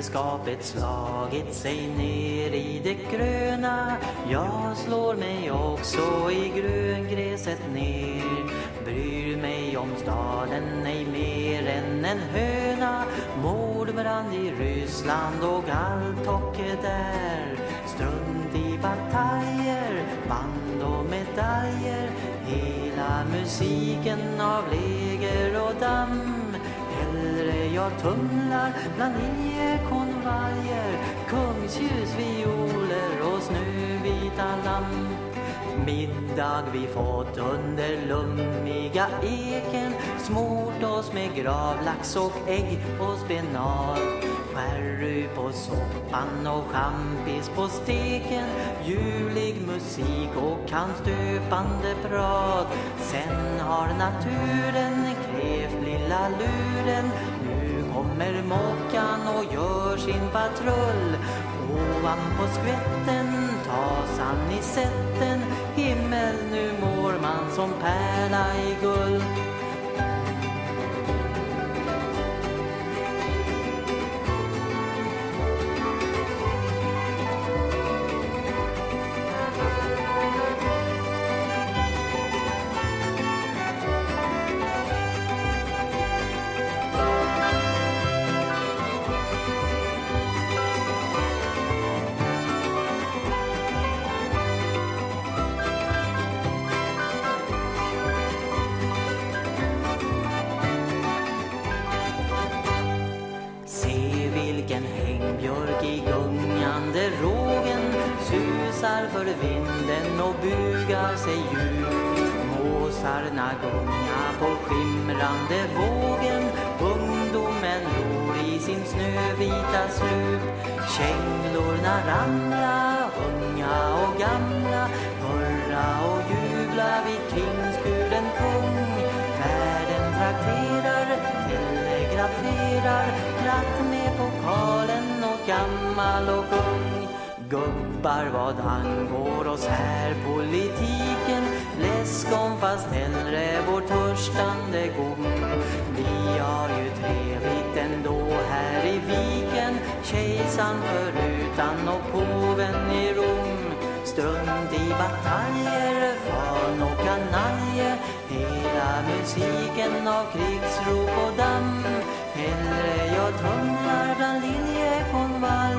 sällskapet slagit sig ner i det gröna. Jag slår mig också i gröngräset ner. Bryr mig om staden ej mer än en höna. Mordbrand i Ryssland och allt där. Strunt i bataljer, band och medaljer. Hela musiken av läger och damm jag tumlar bland liljekonvaljer Kungsljus, violer och snövita lamm. Middag vi fått under lummiga eken. Smort oss med gravlax och ägg och spenat Sherry på soppan och champis på steken. Julig musik och kan stöpande prat. Sen har naturen krävt lilla luren kommer mockan och gör sin patrull. Ovanpå skvätten tas han i sätten. Himmel, nu mår man som pärla i guld. Björk i gungande rågen susar för vinden och bugar sig djupt. Måsarna gunga på skimrande vågen ungdomen ror i sin snövita slup. Kängorna ramlar gammal och ung. Gubbar vad angår oss här. Politiken Läskom fast hellre vår törstande gom. Vi har ju trevligt ändå här i viken. Kejsarn förutan och påven i Rom. Strunt i bataljer, fan och kanaljer Hela musiken av krigsrop och dans. Hellre tumlar bland liljekonvaljer